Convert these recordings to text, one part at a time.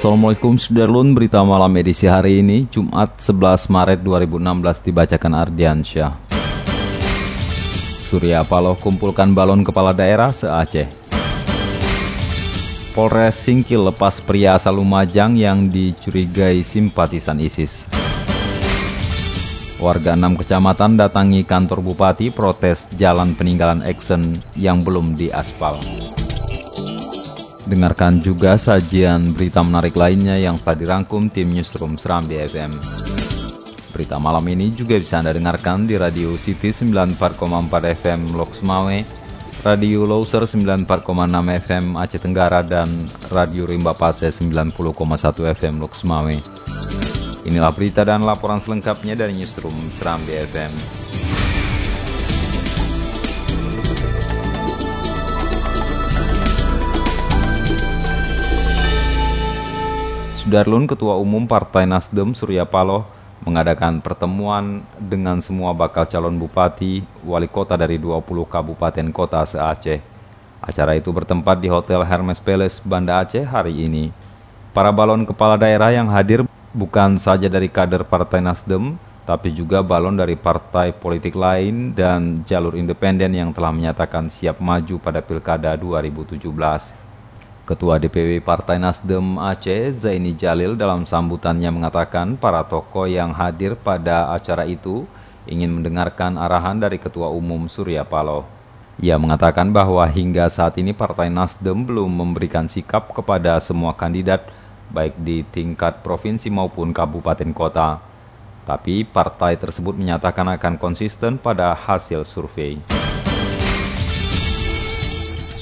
Assalamualaikum Sudarlun, berita malam edisi hari ini, Jumat 11 Maret 2016 dibacakan Ardiansyah. Surya Paloh kumpulkan balon kepala daerah se-Aceh. Polres Singkil lepas pria asal Lumajang yang dicurigai simpatisan ISIS. Warga enam kecamatan datangi kantor bupati protes jalan peninggalan Exxon yang belum diaspal. Dengarkan juga sajian berita menarik lainnya yang telah dirangkum tim Newsroom Serambi FM. Berita malam ini juga bisa Anda dengarkan di Radio City 94,4 FM Lok Semawe, Radio Loser 94,6 FM Aceh Tenggara, dan Radio Rimba Pase 90,1 FM Lok Semawe. Inilah berita dan laporan selengkapnya dari Newsroom Serambi FM. Sudarlun, Ketua Umum Partai Nasdem Surya Paloh, mengadakan pertemuan dengan semua bakal calon bupati, wali kota dari 20 kabupaten kota se-Aceh. Acara itu bertempat di Hotel Hermes Palace, Banda Aceh hari ini. Para balon kepala daerah yang hadir bukan saja dari kader Partai Nasdem, tapi juga balon dari partai politik lain dan jalur independen yang telah menyatakan siap maju pada Pilkada 2017. Ketua DPW Partai Nasdem Aceh, Zaini Jalil dalam sambutannya mengatakan para tokoh yang hadir pada acara itu ingin mendengarkan arahan dari Ketua Umum Surya Paloh. Ia mengatakan bahwa hingga saat ini Partai Nasdem belum memberikan sikap kepada semua kandidat baik di tingkat provinsi maupun kabupaten kota. Tapi partai tersebut menyatakan akan konsisten pada hasil survei.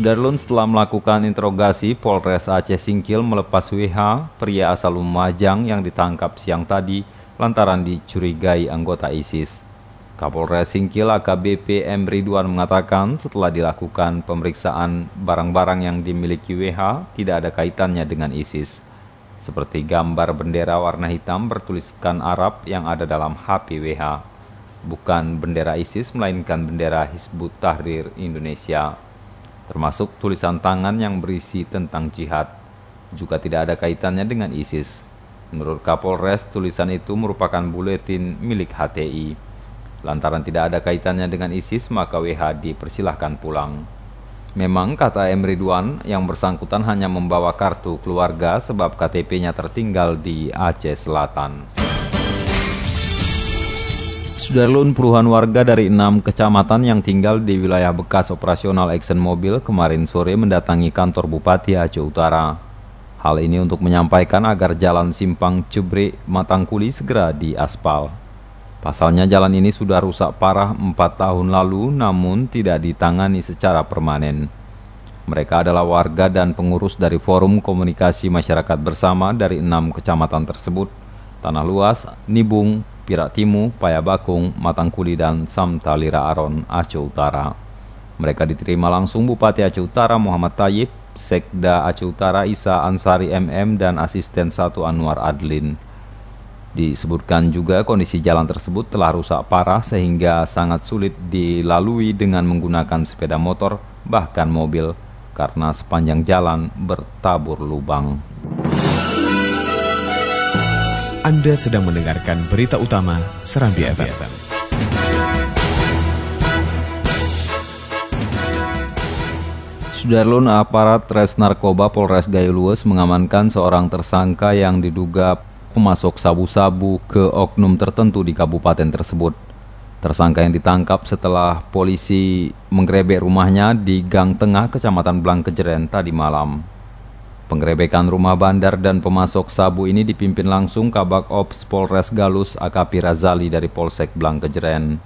Sudarlun setelah melakukan interogasi, Polres Aceh Singkil melepas WH, pria asal Lumajang yang ditangkap siang tadi lantaran dicurigai anggota ISIS. Kapolres Singkil AKBP M. Ridwan mengatakan setelah dilakukan pemeriksaan barang-barang yang dimiliki WH tidak ada kaitannya dengan ISIS. Seperti gambar bendera warna hitam bertuliskan Arab yang ada dalam HP WH. Bukan bendera ISIS melainkan bendera Hizbut Tahrir Indonesia termasuk tulisan tangan yang berisi tentang jihad, juga tidak ada kaitannya dengan ISIS. Menurut Kapolres, tulisan itu merupakan buletin milik HTI. Lantaran tidak ada kaitannya dengan ISIS, maka WH dipersilahkan pulang. Memang kata M. Ridwan, yang bersangkutan hanya membawa kartu keluarga sebab KTP-nya tertinggal di Aceh Selatan. Sudarlun puluhan warga dari enam kecamatan yang tinggal di wilayah bekas operasional Exxon Mobil kemarin sore mendatangi kantor Bupati Aceh Utara. Hal ini untuk menyampaikan agar jalan simpang Cebre Matangkuli segera diaspal. Pasalnya jalan ini sudah rusak parah empat tahun lalu namun tidak ditangani secara permanen. Mereka adalah warga dan pengurus dari Forum Komunikasi Masyarakat Bersama dari enam kecamatan tersebut, Tanah Luas, Nibung, Pirak Timu, Payabakung, Matangkuli, dan Samtalira Aron, Aceh Utara. Mereka diterima langsung Bupati Aceh Utara Muhammad Tayyip, Sekda Aceh Utara Isa Ansari MM, dan Asisten 1 Anwar Adlin. Disebutkan juga kondisi jalan tersebut telah rusak parah sehingga sangat sulit dilalui dengan menggunakan sepeda motor bahkan mobil karena sepanjang jalan bertabur lubang. Anda sedang mendengarkan berita utama Serambi FM. Sudarlun aparat Res Narkoba Polres Gayulues mengamankan seorang tersangka yang diduga pemasok sabu-sabu ke oknum tertentu di kabupaten tersebut. Tersangka yang ditangkap setelah polisi menggerebek rumahnya di Gang Tengah, Kecamatan Blangkejeren tadi malam. Penggerebekan rumah bandar dan pemasok sabu ini dipimpin langsung Kabak Ops Polres Galus AKP Razali dari Polsek Blangkejeren.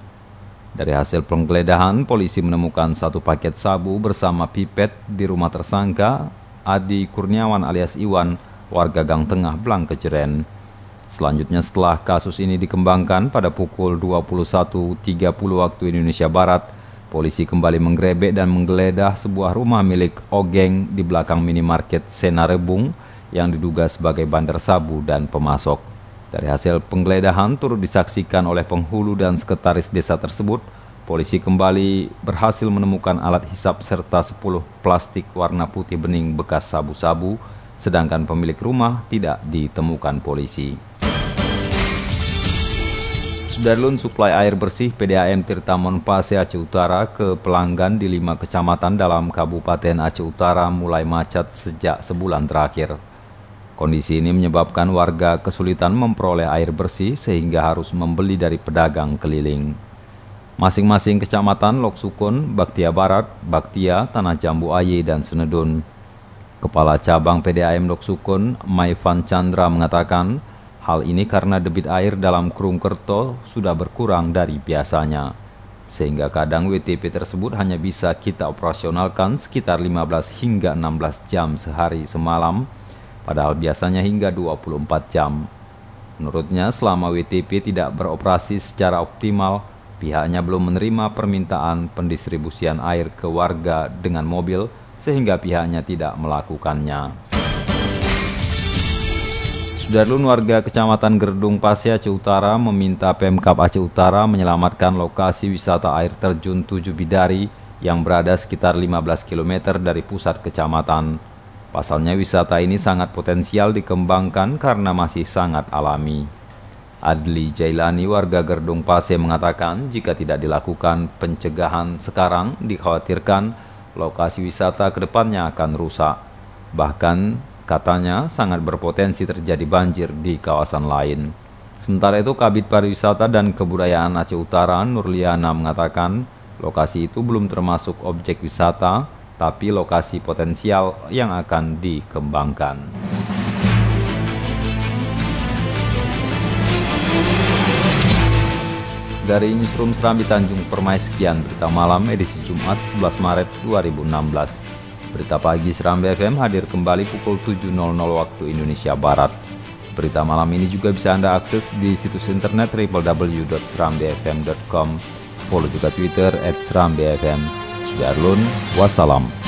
Dari hasil penggeledahan, polisi menemukan satu paket sabu bersama pipet di rumah tersangka Adi Kurniawan alias Iwan, warga Gang Tengah, Blang Kejeren. Selanjutnya setelah kasus ini dikembangkan pada pukul 21.30 waktu Indonesia Barat, polisi kembali menggerebek dan menggeledah sebuah rumah milik Ogeng di belakang minimarket Senarebung yang diduga sebagai bandar sabu dan pemasok. Dari hasil penggeledahan turut disaksikan oleh penghulu dan sekretaris desa tersebut, polisi kembali berhasil menemukan alat hisap serta 10 plastik warna putih bening bekas sabu-sabu, sedangkan pemilik rumah tidak ditemukan polisi. Sudarlun suplai air bersih PDAM Tirtamon Pase Aceh Utara ke pelanggan di lima kecamatan dalam Kabupaten Aceh Utara mulai macet sejak sebulan terakhir. Kondisi ini menyebabkan warga kesulitan memperoleh air bersih sehingga harus membeli dari pedagang keliling. Masing-masing kecamatan Loksukun, Baktia Barat, Baktia, Tanah Jambu Aye, dan Senedun. Kepala Cabang PDAM Loksukun, Maifan Chandra mengatakan, hal ini karena debit air dalam Kurung Kerto sudah berkurang dari biasanya. Sehingga kadang WTP tersebut hanya bisa kita operasionalkan sekitar 15 hingga 16 jam sehari semalam, padahal biasanya hingga 24 jam. Menurutnya, selama WTP tidak beroperasi secara optimal, pihaknya belum menerima permintaan pendistribusian air ke warga dengan mobil, sehingga pihaknya tidak melakukannya. Sudarlun warga Kecamatan Gerdung Pasi Aceh Utara meminta Pemkap Aceh Utara menyelamatkan lokasi wisata air terjun Tujuh Bidari yang berada sekitar 15 km dari pusat kecamatan. Pasalnya wisata ini sangat potensial dikembangkan karena masih sangat alami. Adli Jailani warga Gerdung Pase mengatakan jika tidak dilakukan pencegahan sekarang dikhawatirkan lokasi wisata ke depannya akan rusak. Bahkan katanya sangat berpotensi terjadi banjir di kawasan lain. Sementara itu Kabit Pariwisata dan Kebudayaan Aceh Utara Nurliana mengatakan lokasi itu belum termasuk objek wisata tapi lokasi potensial yang akan dikembangkan. Dari Newsroom Serambi Tanjung Permai sekian berita malam edisi Jumat 11 Maret 2016. Berita pagi Serambi FM hadir kembali pukul 7.00 waktu Indonesia Barat. Berita malam ini juga bisa Anda akses di situs internet www.serambifm.com. Follow juga Twitter at Serambi wassalam.